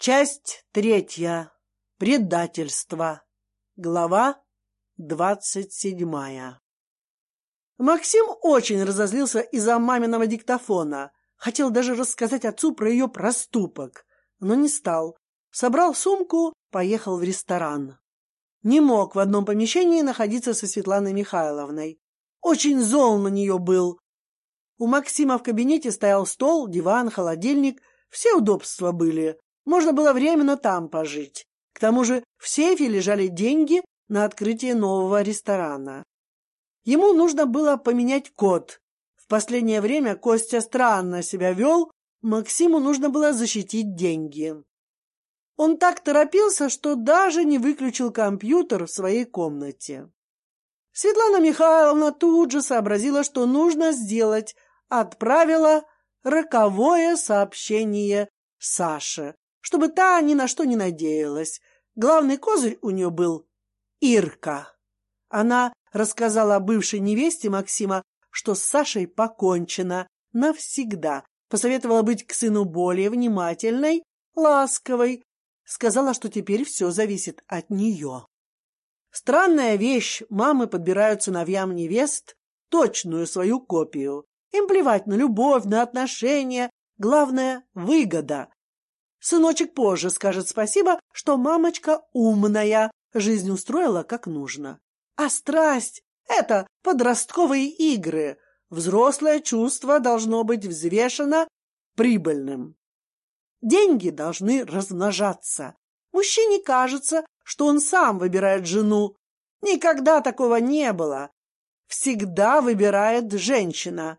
Часть третья. Предательство. Глава двадцать седьмая. Максим очень разозлился из-за маминого диктофона. Хотел даже рассказать отцу про ее проступок, но не стал. Собрал сумку, поехал в ресторан. Не мог в одном помещении находиться со Светланой Михайловной. Очень зол на нее был. У Максима в кабинете стоял стол, диван, холодильник. Все удобства были. Можно было временно там пожить. К тому же в сейфе лежали деньги на открытие нового ресторана. Ему нужно было поменять код. В последнее время Костя странно себя вел, Максиму нужно было защитить деньги. Он так торопился, что даже не выключил компьютер в своей комнате. Светлана Михайловна тут же сообразила, что нужно сделать, отправила роковое сообщение Саше, чтобы та ни на что не надеялась. Главный козырь у нее был Ирка. Она рассказала бывшей невесте Максима, что с Сашей покончено навсегда, посоветовала быть к сыну более внимательной, ласковой, сказала, что теперь все зависит от нее. Странная вещь, мамы подбирают сыновьям невест точную свою копию. Им плевать на любовь, на отношения, главное — выгода. Сыночек позже скажет спасибо, что мамочка умная, жизнь устроила как нужно. А страсть — это подростковые игры. Взрослое чувство должно быть взвешено прибыльным. Деньги должны размножаться. Мужчине кажется, что он сам выбирает жену. Никогда такого не было. Всегда выбирает женщина.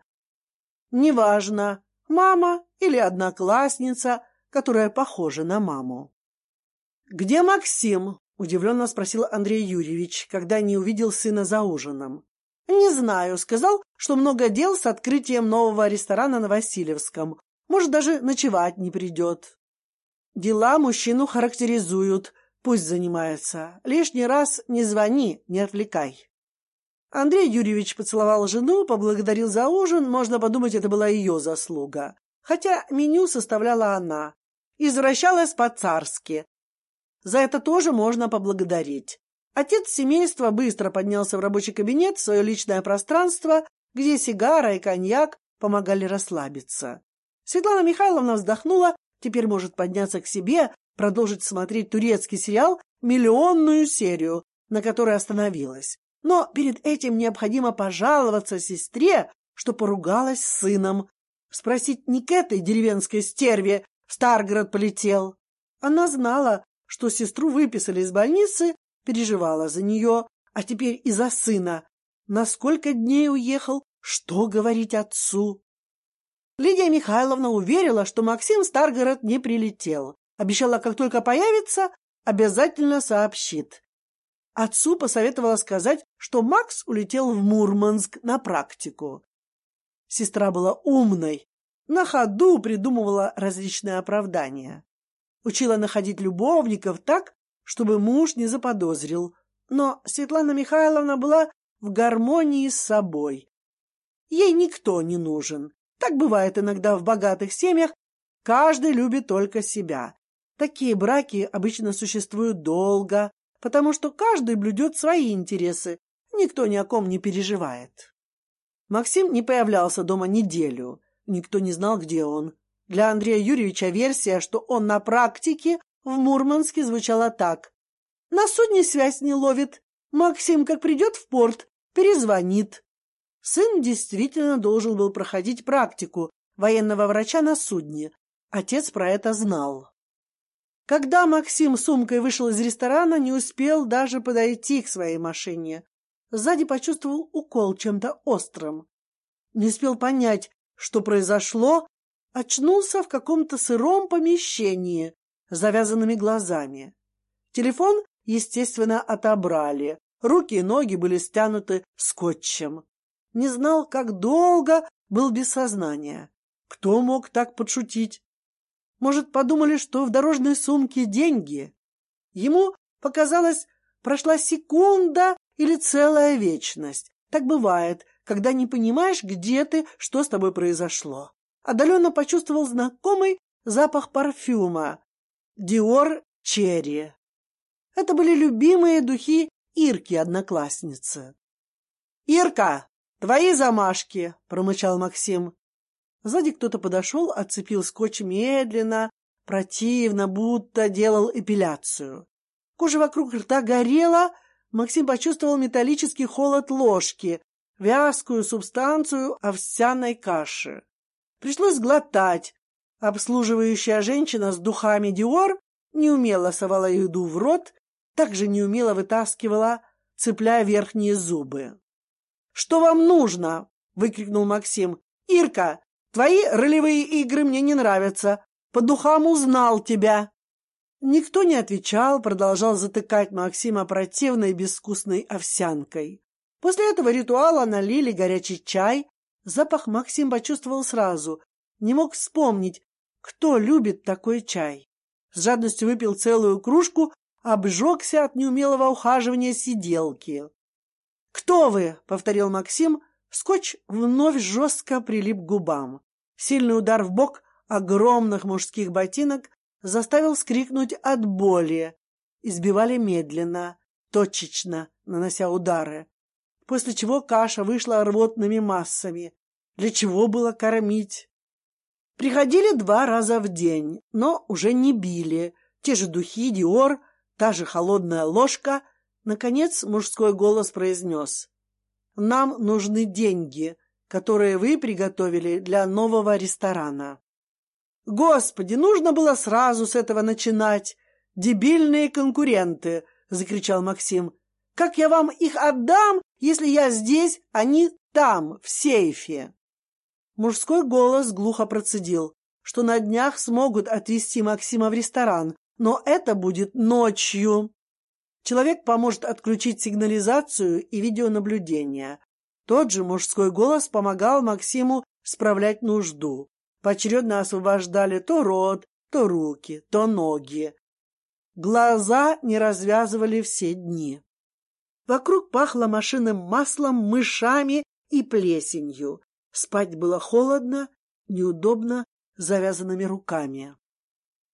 Неважно, мама или одноклассница, которая похожа на маму. «Где Максим?» — удивленно спросил Андрей Юрьевич, когда не увидел сына за ужином. «Не знаю», — сказал, что много дел с открытием нового ресторана на Васильевском. Может, даже ночевать не придет. Дела мужчину характеризуют. Пусть занимается. Лишний раз не звони, не отвлекай. Андрей Юрьевич поцеловал жену, поблагодарил за ужин. Можно подумать, это была ее заслуга. Хотя меню составляла она. Извращалась по-царски. За это тоже можно поблагодарить. Отец семейства быстро поднялся в рабочий кабинет, в свое личное пространство, где сигара и коньяк помогали расслабиться. Светлана Михайловна вздохнула, теперь может подняться к себе, продолжить смотреть турецкий сериал «Миллионную серию», на которой остановилась. Но перед этим необходимо пожаловаться сестре, что поругалась с сыном. Спросить этой деревенской стерве Старгород полетел. Она знала, что сестру выписали из больницы, переживала за нее, а теперь и за сына. На сколько дней уехал, что говорить отцу? Лидия Михайловна уверила, что Максим Старгород не прилетел. Обещала, как только появится, обязательно сообщит. Отцу посоветовала сказать, что Макс улетел в Мурманск на практику. Сестра была умной, на ходу придумывала различные оправдания. Учила находить любовников так, чтобы муж не заподозрил. Но Светлана Михайловна была в гармонии с собой. Ей никто не нужен. Так бывает иногда в богатых семьях. Каждый любит только себя. Такие браки обычно существуют долго, потому что каждый блюдет свои интересы. Никто ни о ком не переживает. Максим не появлялся дома неделю. Никто не знал, где он. Для Андрея Юрьевича версия, что он на практике в Мурманске звучала так. На судне связь не ловит. Максим, как придет в порт, перезвонит. Сын действительно должен был проходить практику военного врача на судне. Отец про это знал. Когда Максим сумкой вышел из ресторана, не успел даже подойти к своей машине. Сзади почувствовал укол чем-то острым. Не успел понять, что произошло, очнулся в каком-то сыром помещении завязанными глазами. Телефон, естественно, отобрали. Руки и ноги были стянуты скотчем не знал, как долго был без сознания. Кто мог так подшутить? Может, подумали, что в дорожной сумке деньги? Ему показалось, прошла секунда или целая вечность. Так бывает, когда не понимаешь, где ты, что с тобой произошло. Отдаленно почувствовал знакомый запах парфюма. Диор Черри. Это были любимые духи Ирки, одноклассницы. «Ирка, твои замашки!» — промычал Максим. Сзади кто-то подошел, отцепил скотч медленно, противно, будто делал эпиляцию. Кожа вокруг рта горела, Максим почувствовал металлический холод ложки, вязкую субстанцию овсяной каши. Пришлось глотать. Обслуживающая женщина с духами Диор неумело совала еду в рот, также неумело вытаскивала, цепляя верхние зубы. «Что вам нужно?» — выкрикнул Максим. «Ирка, твои ролевые игры мне не нравятся. По духам узнал тебя». Никто не отвечал, продолжал затыкать Максима противной безвкусной овсянкой. После этого ритуала налили горячий чай. Запах Максим почувствовал сразу. Не мог вспомнить, кто любит такой чай. С жадностью выпил целую кружку, обжегся от неумелого ухаживания сиделки. «Кто вы?» — повторил Максим. Скотч вновь жестко прилип к губам. Сильный удар в бок огромных мужских ботинок заставил скрикнуть от боли. Избивали медленно, точечно, нанося удары. После чего каша вышла рвотными массами. Для чего было кормить? Приходили два раза в день, но уже не били. Те же духи, диор, та же холодная ложка. Наконец мужской голос произнес. «Нам нужны деньги, которые вы приготовили для нового ресторана». Господи, нужно было сразу с этого начинать. Дебильные конкуренты, закричал Максим. Как я вам их отдам, если я здесь, а не там, в сейфе? Мужской голос глухо процедил, что на днях смогут отвезти Максима в ресторан, но это будет ночью. Человек поможет отключить сигнализацию и видеонаблюдение. Тот же мужской голос помогал Максиму справлять нужду. Поочередно освобождали то рот, то руки, то ноги. Глаза не развязывали все дни. Вокруг пахло машинным маслом, мышами и плесенью. Спать было холодно, неудобно, завязанными руками.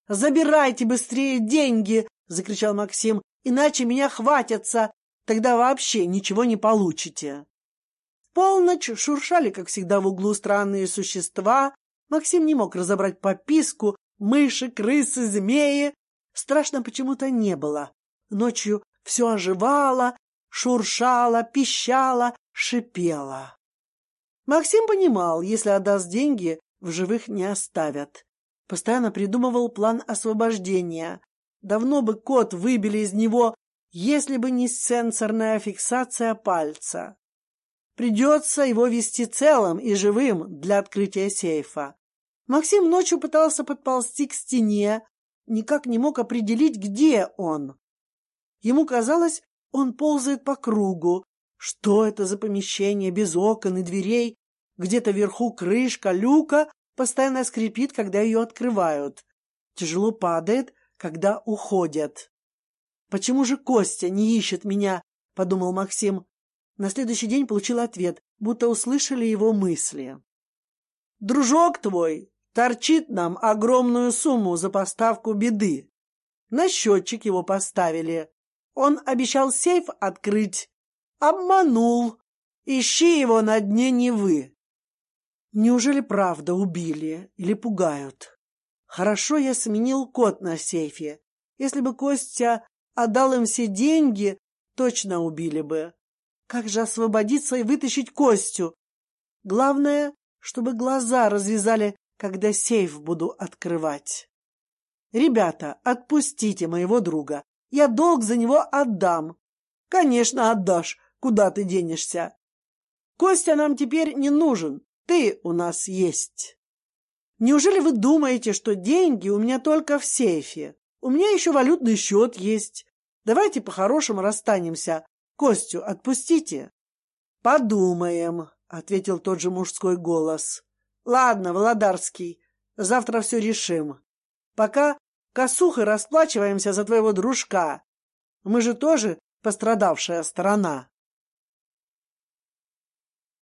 «Забирайте быстрее деньги!» — закричал Максим. «Иначе меня хватятся! Тогда вообще ничего не получите!» В полночь шуршали, как всегда, в углу странные существа, Максим не мог разобрать пописку, мыши, крысы, змеи. Страшно почему-то не было. Ночью все оживало, шуршало, пищало, шипело. Максим понимал, если отдаст деньги, в живых не оставят. Постоянно придумывал план освобождения. Давно бы код выбили из него, если бы не сенсорная фиксация пальца. Придется его вести целым и живым для открытия сейфа. Максим ночью пытался подползти к стене, никак не мог определить, где он. Ему казалось, он ползает по кругу. Что это за помещение без окон и дверей? Где-то вверху крышка, люка постоянно скрипит, когда ее открывают. Тяжело падает, когда уходят. «Почему же Костя не ищет меня?» — подумал Максим. На следующий день получил ответ, будто услышали его мысли. «Дружок твой торчит нам огромную сумму за поставку беды. На счетчик его поставили. Он обещал сейф открыть. Обманул. Ищи его на дне Невы». Неужели правда убили или пугают? Хорошо я сменил код на сейфе. Если бы Костя отдал им все деньги, точно убили бы. Как же освободиться и вытащить Костю? Главное, чтобы глаза развязали, когда сейф буду открывать. Ребята, отпустите моего друга. Я долг за него отдам. Конечно, отдашь. Куда ты денешься? Костя нам теперь не нужен. Ты у нас есть. Неужели вы думаете, что деньги у меня только в сейфе? У меня еще валютный счет есть. Давайте по-хорошему расстанемся, Костю отпустите. Подумаем, ответил тот же мужской голос. Ладно, Володарский, завтра все решим. Пока косухой расплачиваемся за твоего дружка. Мы же тоже пострадавшая сторона.